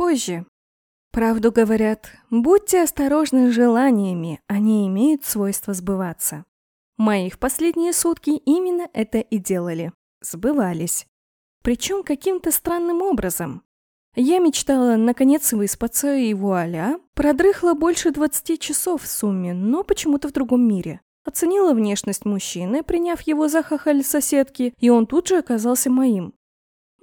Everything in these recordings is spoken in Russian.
Позже. Правду говорят, будьте осторожны с желаниями, они имеют свойство сбываться. Мои в последние сутки именно это и делали. Сбывались. Причем каким-то странным образом. Я мечтала наконец выспаться, и вуаля, продрыхла больше 20 часов в сумме, но почему-то в другом мире. Оценила внешность мужчины, приняв его за хахаль соседки, и он тут же оказался моим.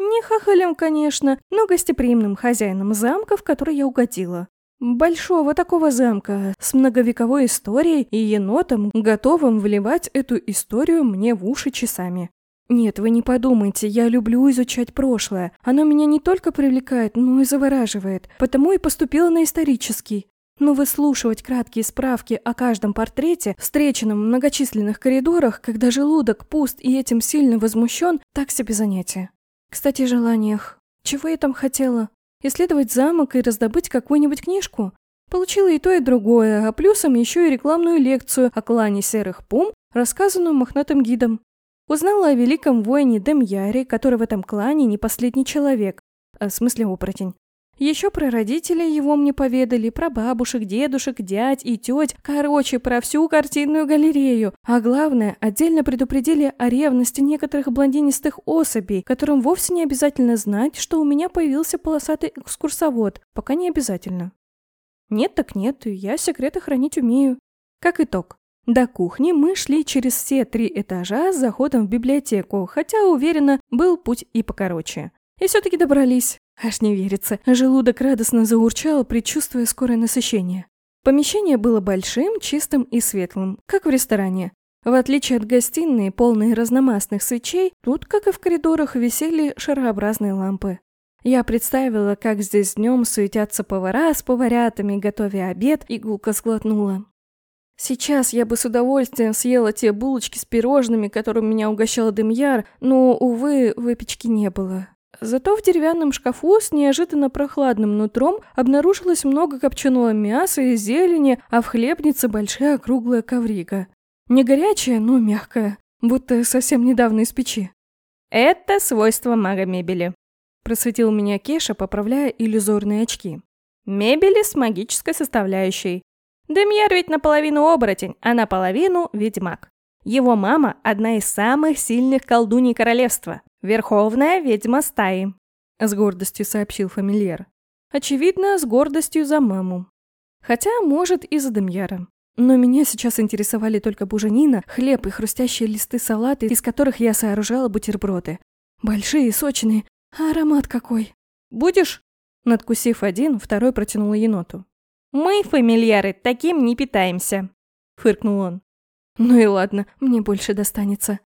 Не хахалем, конечно, но гостеприимным хозяином замка, в который я угодила. Большого такого замка, с многовековой историей и енотом, готовым вливать эту историю мне в уши часами. Нет, вы не подумайте, я люблю изучать прошлое. Оно меня не только привлекает, но и завораживает. Потому и поступила на исторический. Но выслушивать краткие справки о каждом портрете, встреченном в многочисленных коридорах, когда желудок пуст и этим сильно возмущен, так себе занятие. Кстати, о желаниях. Чего я там хотела? Исследовать замок и раздобыть какую-нибудь книжку? Получила и то, и другое, а плюсом еще и рекламную лекцию о клане серых пум, рассказанную мохнатым гидом. Узнала о великом воине Демьяре, который в этом клане не последний человек, а в смысле оборотень. Еще про родителей его мне поведали, про бабушек, дедушек, дядь и теть, короче, про всю картинную галерею. А главное, отдельно предупредили о ревности некоторых блондинистых особей, которым вовсе не обязательно знать, что у меня появился полосатый экскурсовод, пока не обязательно. Нет так нет, я секреты хранить умею. Как итог, до кухни мы шли через все три этажа с заходом в библиотеку, хотя, уверена, был путь и покороче. И все-таки добрались. Аж не верится. Желудок радостно заурчал, предчувствуя скорое насыщение. Помещение было большим, чистым и светлым, как в ресторане. В отличие от гостиной, полной разномастных свечей, тут, как и в коридорах, висели шарообразные лампы. Я представила, как здесь днем суетятся повара с поварятами, готовя обед, и гулко сглотнула. Сейчас я бы с удовольствием съела те булочки с пирожными, которым меня угощал Демьяр, но, увы, выпечки не было. Зато в деревянном шкафу с неожиданно прохладным нутром обнаружилось много копченого мяса и зелени, а в хлебнице большая круглая коврига. Не горячая, но мягкая, будто совсем недавно из печи. «Это свойство мага-мебели», – просветил меня Кеша, поправляя иллюзорные очки. «Мебели с магической составляющей. Демьяр ведь наполовину оборотень, а наполовину ведьмак. Его мама – одна из самых сильных колдуней королевства, верховная ведьма стаи. С гордостью сообщил фамильяр. Очевидно, с гордостью за маму. Хотя, может, и за Демьяра. Но меня сейчас интересовали только буженина, хлеб и хрустящие листы салата, из которых я сооружала бутерброды. Большие, сочные, аромат какой. «Будешь?» Надкусив один, второй протянул еноту. «Мы, фамильяры, таким не питаемся», — фыркнул он. «Ну и ладно, мне больше достанется».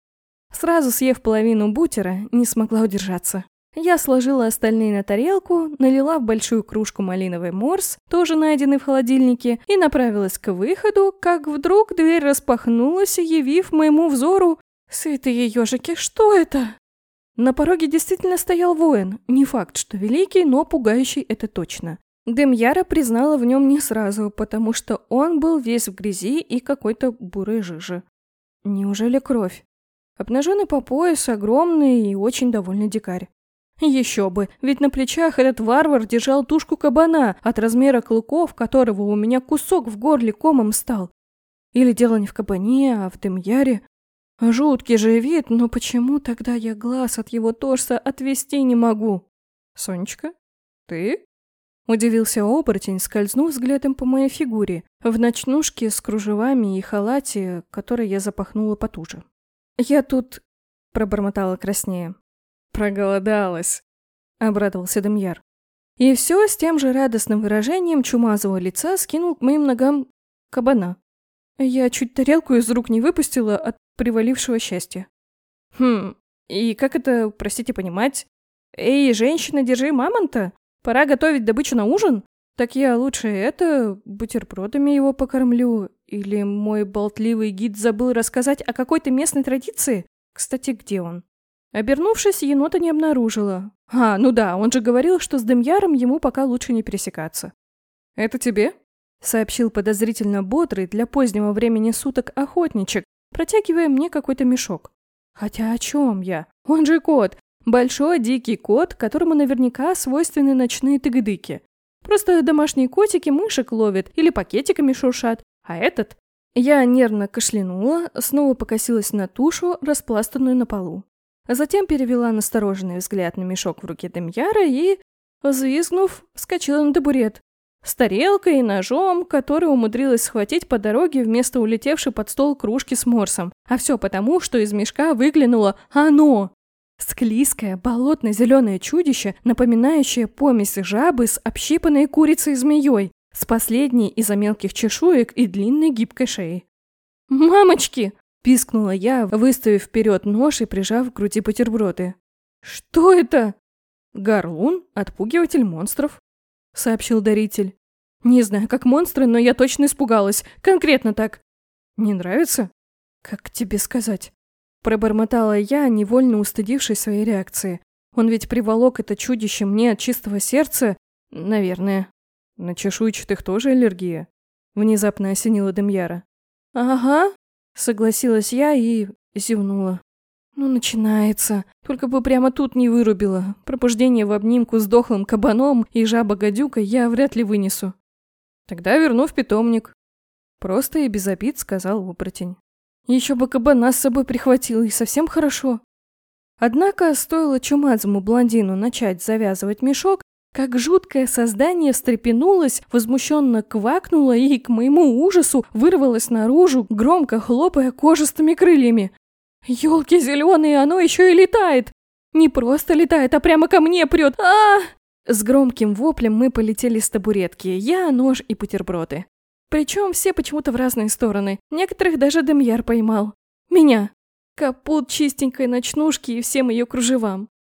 Сразу съев половину бутера, не смогла удержаться. Я сложила остальные на тарелку, налила в большую кружку малиновый морс, тоже найденный в холодильнике, и направилась к выходу, как вдруг дверь распахнулась, явив моему взору «Святые ежики, что это?» На пороге действительно стоял воин, не факт, что великий, но пугающий это точно. Демьяра признала в нем не сразу, потому что он был весь в грязи и какой-то бурой жижи. Неужели кровь? Обнаженный по пояс, огромный и очень довольный дикарь. Еще бы, ведь на плечах этот варвар держал тушку кабана, от размера клыков которого у меня кусок в горле комом стал. Или дело не в кабане, а в Демьяре. Жуткий же вид, но почему тогда я глаз от его торса отвести не могу? Сонечка, ты? Удивился оборотень, скользнув взглядом по моей фигуре, в ночнушке с кружевами и халате, который я запахнула потуже. «Я тут...» — пробормотала краснее. «Проголодалась», — обрадовался Демьяр. И все с тем же радостным выражением чумазого лица скинул к моим ногам кабана. Я чуть тарелку из рук не выпустила от привалившего счастья. «Хм, и как это, простите, понимать? Эй, женщина, держи мамонта!» Пора готовить добычу на ужин? Так я лучше это, бутербродами его покормлю. Или мой болтливый гид забыл рассказать о какой-то местной традиции? Кстати, где он? Обернувшись, енота не обнаружила. А, ну да, он же говорил, что с Демьяром ему пока лучше не пересекаться. «Это тебе?» — сообщил подозрительно бодрый для позднего времени суток охотничек, протягивая мне какой-то мешок. Хотя о чем я? Он же кот, Большой дикий кот, которому наверняка свойственны ночные тыгдыки. Просто домашние котики мышек ловят или пакетиками шуршат, а этот... Я нервно кашлянула, снова покосилась на тушу, распластанную на полу. Затем перевела настороженный взгляд на мешок в руке Демьяра и, взвизгнув, вскочила на табурет. С тарелкой и ножом, который умудрилась схватить по дороге вместо улетевшей под стол кружки с морсом. А все потому, что из мешка выглянуло оно. Склизкое, болотно-зеленое чудище, напоминающее помесь жабы с общипанной курицей змеей, с последней из-за мелких чешуек и длинной гибкой шеей. «Мамочки!» – пискнула я, выставив вперед нож и прижав к груди бутерброды. «Что это?» «Горлун – отпугиватель монстров», – сообщил даритель. «Не знаю, как монстры, но я точно испугалась. Конкретно так». «Не нравится?» «Как тебе сказать?» Пробормотала я, невольно устыдившись своей реакции. Он ведь приволок это чудище мне от чистого сердца, наверное. На чешуйчатых тоже аллергия. Внезапно осенила Демьяра. Ага, согласилась я и зевнула. Ну, начинается. Только бы прямо тут не вырубила. Пробуждение в обнимку с дохлым кабаном и жаба-гадюка я вряд ли вынесу. Тогда верну в питомник. Просто и без обид сказал оборотень. Еще бы кабана с собой прихватил, и совсем хорошо. Однако, стоило чумазому блондину начать завязывать мешок, как жуткое создание встрепенулось, возмущенно квакнуло и, к моему ужасу, вырвалось наружу, громко хлопая кожистыми крыльями. Ёлки зеленые, оно еще и летает! Не просто летает, а прямо ко мне прет. а, С громким воплем мы полетели с табуретки, я, нож и бутерброды. Причем все почему-то в разные стороны. Некоторых даже Демьяр поймал. Меня. Капут чистенькой ночнушки и всем ее кружевам.